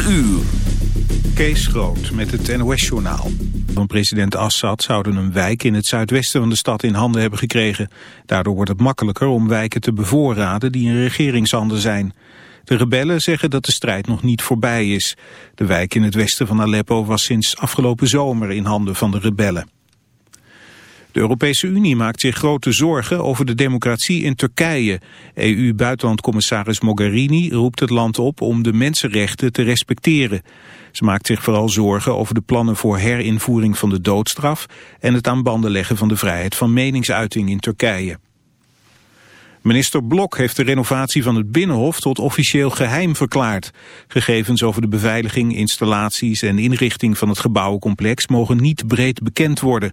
4 uur. Kees Groot met het NOS-journaal. Van president Assad zouden een wijk in het zuidwesten van de stad in handen hebben gekregen. Daardoor wordt het makkelijker om wijken te bevoorraden die in regeringshanden zijn. De rebellen zeggen dat de strijd nog niet voorbij is. De wijk in het westen van Aleppo was sinds afgelopen zomer in handen van de rebellen. De Europese Unie maakt zich grote zorgen over de democratie in Turkije. EU-buitenlandcommissaris Mogherini roept het land op om de mensenrechten te respecteren. Ze maakt zich vooral zorgen over de plannen voor herinvoering van de doodstraf en het aan banden leggen van de vrijheid van meningsuiting in Turkije. Minister Blok heeft de renovatie van het Binnenhof tot officieel geheim verklaard. Gegevens over de beveiliging, installaties en inrichting van het gebouwencomplex mogen niet breed bekend worden.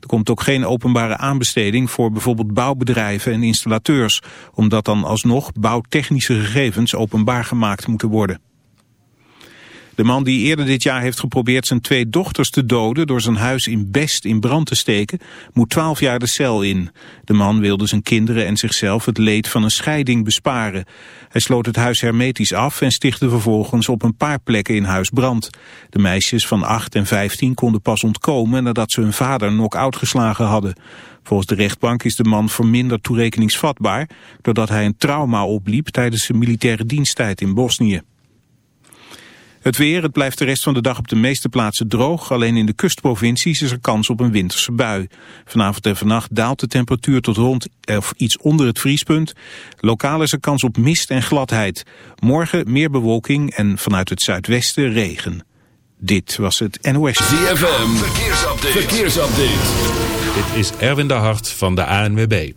Er komt ook geen openbare aanbesteding voor bijvoorbeeld bouwbedrijven en installateurs, omdat dan alsnog bouwtechnische gegevens openbaar gemaakt moeten worden. De man die eerder dit jaar heeft geprobeerd zijn twee dochters te doden door zijn huis in Best in brand te steken, moet twaalf jaar de cel in. De man wilde zijn kinderen en zichzelf het leed van een scheiding besparen. Hij sloot het huis hermetisch af en stichtte vervolgens op een paar plekken in huis brand. De meisjes van 8 en 15 konden pas ontkomen nadat ze hun vader knock-out geslagen hadden. Volgens de rechtbank is de man verminderd toerekeningsvatbaar doordat hij een trauma opliep tijdens zijn militaire diensttijd in Bosnië. Het weer, het blijft de rest van de dag op de meeste plaatsen droog. Alleen in de kustprovincies is er kans op een winterse bui. Vanavond en vannacht daalt de temperatuur tot rond of iets onder het vriespunt. Lokaal is er kans op mist en gladheid. Morgen meer bewolking en vanuit het zuidwesten regen. Dit was het NOS. ZFM, verkeersupdate. verkeersupdate. Dit is Erwin de Hart van de ANWB.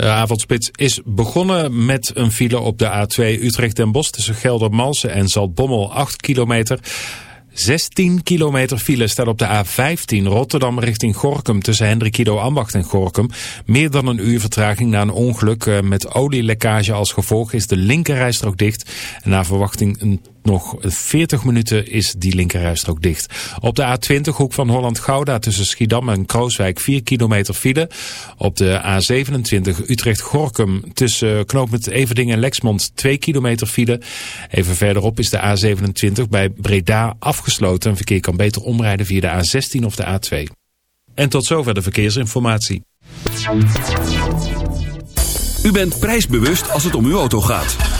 De avondspits is begonnen met een file op de A2 Utrecht en Bos tussen Geldermalsen en Zaltbommel 8 kilometer. 16 kilometer file staat op de A15 Rotterdam richting Gorkum tussen Hendrikido Ambacht en Gorkum. Meer dan een uur vertraging na een ongeluk eh, met olielekkage als gevolg is de linkerrijstrook dicht. En na verwachting een nog 40 minuten is die linkerrijstrook dicht. Op de A20 hoek van Holland-Gouda tussen Schiedam en Krooswijk 4 kilometer file. Op de A27 Utrecht-Gorkum tussen knooppunt Everding en Lexmond 2 kilometer file. Even verderop is de A27 bij Breda afgesloten. Verkeer kan beter omrijden via de A16 of de A2. En tot zover de verkeersinformatie. U bent prijsbewust als het om uw auto gaat.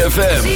ZFM.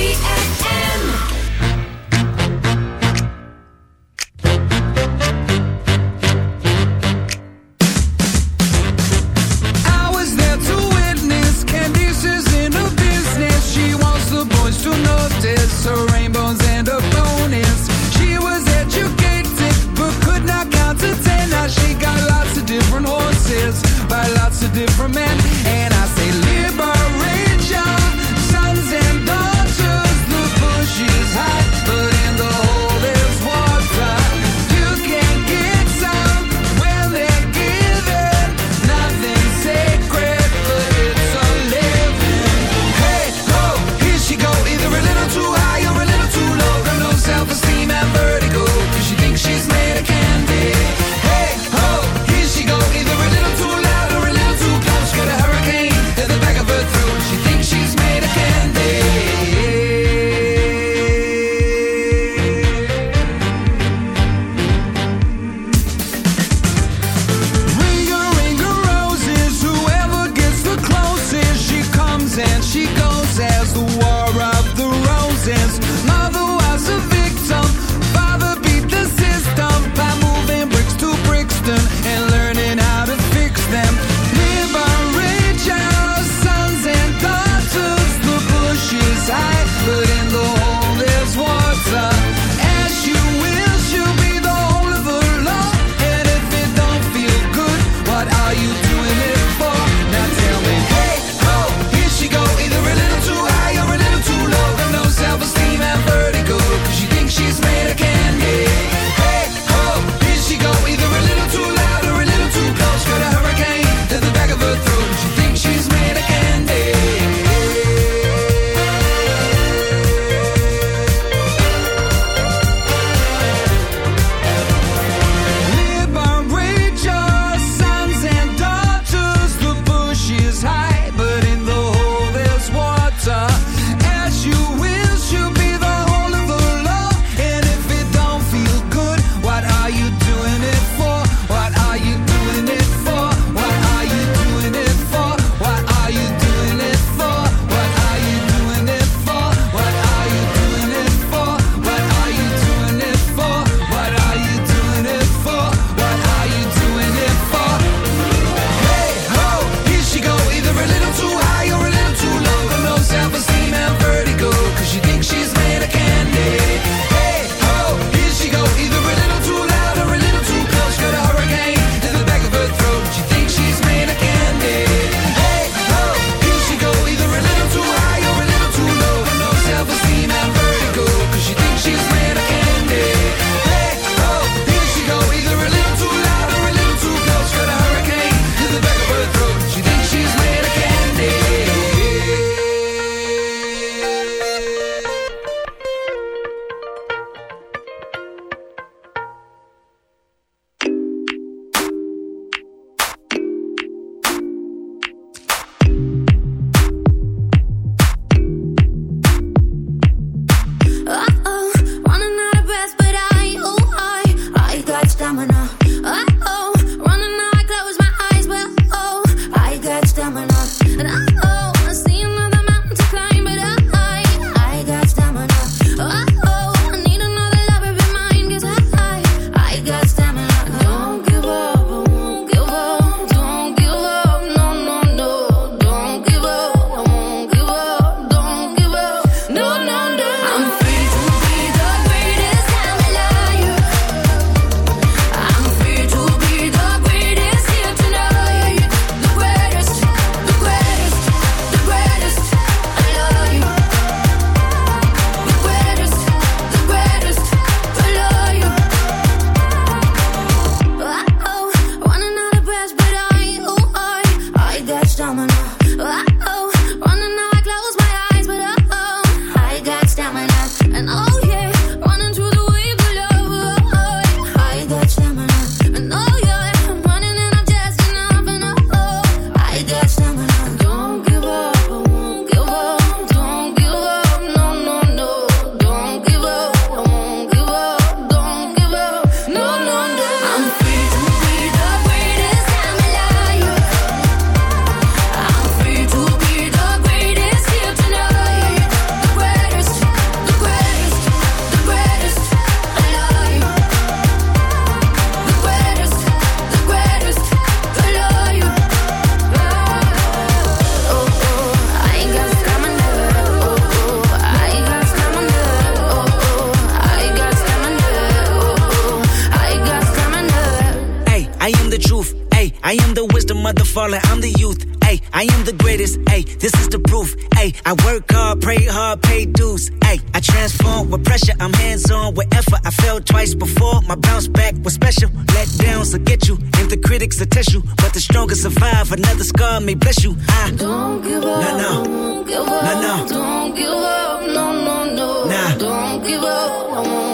survive. Another scar may bless you. I don't give up. No, no. Don't give up. No, no. Don't give up. No, no, no. Nah. Don't give up. I won't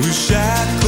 Shackled by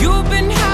You've been.